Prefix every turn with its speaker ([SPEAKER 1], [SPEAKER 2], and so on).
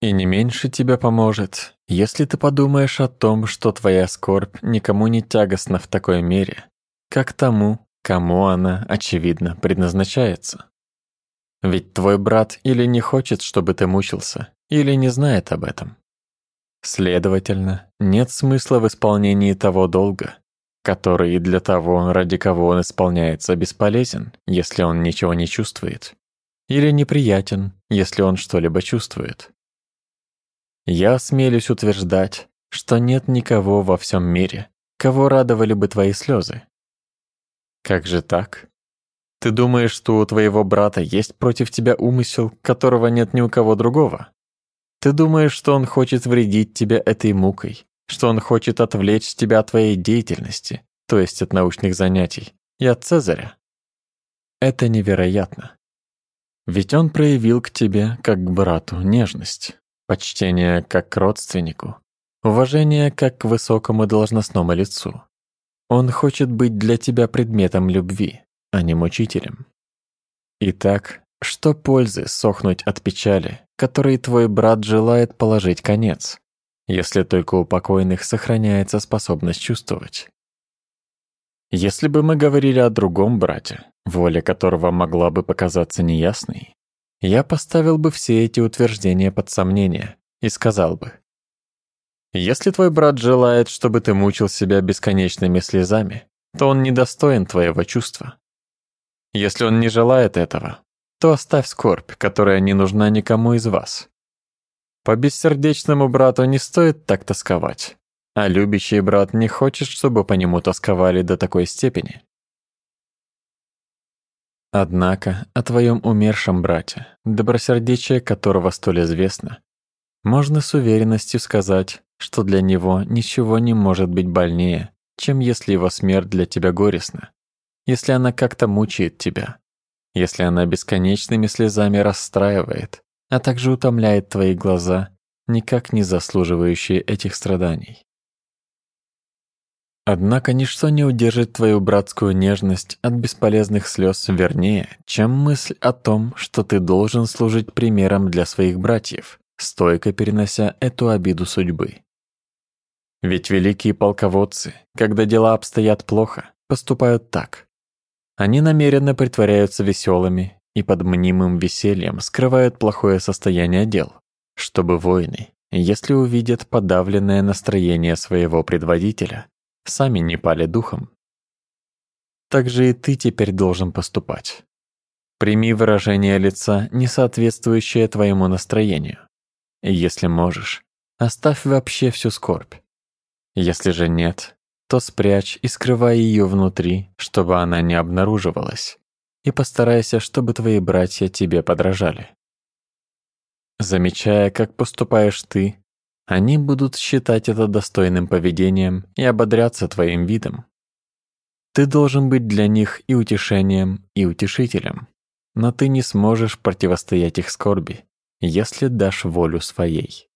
[SPEAKER 1] И не меньше тебе поможет, если ты подумаешь о том, что твоя скорбь никому не тягостна в такой мере, как тому, кому она, очевидно, предназначается. Ведь твой брат или не хочет, чтобы ты мучился, или не знает об этом. Следовательно, нет смысла в исполнении того долга, который и для того, ради кого он исполняется, бесполезен, если он ничего не чувствует, или неприятен, если он что-либо чувствует. Я смелюсь утверждать, что нет никого во всем мире, кого радовали бы твои слезы. Как же так? Ты думаешь, что у твоего брата есть против тебя умысел, которого нет ни у кого другого? Ты думаешь, что он хочет вредить тебе этой мукой, что он хочет отвлечь тебя от твоей деятельности, то есть от научных занятий, и от Цезаря? Это невероятно. Ведь он проявил к тебе, как к брату, нежность, почтение как к родственнику, уважение как к высокому должностному лицу. Он хочет быть для тебя предметом любви, а не мучителем. Итак, что пользы сохнуть от печали, которой твой брат желает положить конец, если только у покойных сохраняется способность чувствовать? Если бы мы говорили о другом брате, воля которого могла бы показаться неясной, я поставил бы все эти утверждения под сомнение и сказал бы, если твой брат желает, чтобы ты мучил себя бесконечными слезами, то он недостоин твоего чувства. Если он не желает этого, то оставь скорбь, которая не нужна никому из вас. По бессердечному брату не стоит так тосковать, а любящий брат не хочет, чтобы по нему тосковали до такой степени. Однако о твоем умершем брате, добросердечие которого столь известно, можно с уверенностью сказать, что для него ничего не может быть больнее, чем если его смерть для тебя горестна если она как-то мучает тебя, если она бесконечными слезами расстраивает, а также утомляет твои глаза, никак не заслуживающие этих страданий. Однако ничто не удержит твою братскую нежность от бесполезных слез вернее, чем мысль о том, что ты должен служить примером для своих братьев, стойко перенося эту обиду судьбы. Ведь великие полководцы, когда дела обстоят плохо, поступают так. Они намеренно притворяются веселыми и под мнимым весельем скрывают плохое состояние дел, чтобы воины, если увидят подавленное настроение своего предводителя, сами не пали духом. Так же и ты теперь должен поступать. Прими выражение лица, не соответствующее твоему настроению. Если можешь, оставь вообще всю скорбь. Если же нет, то спрячь и скрывай ее внутри, чтобы она не обнаруживалась, и постарайся, чтобы твои братья тебе подражали. Замечая, как поступаешь ты, они будут считать это достойным поведением и ободряться твоим видом. Ты должен быть для них и утешением, и утешителем, но ты не сможешь противостоять их скорби, если дашь волю своей.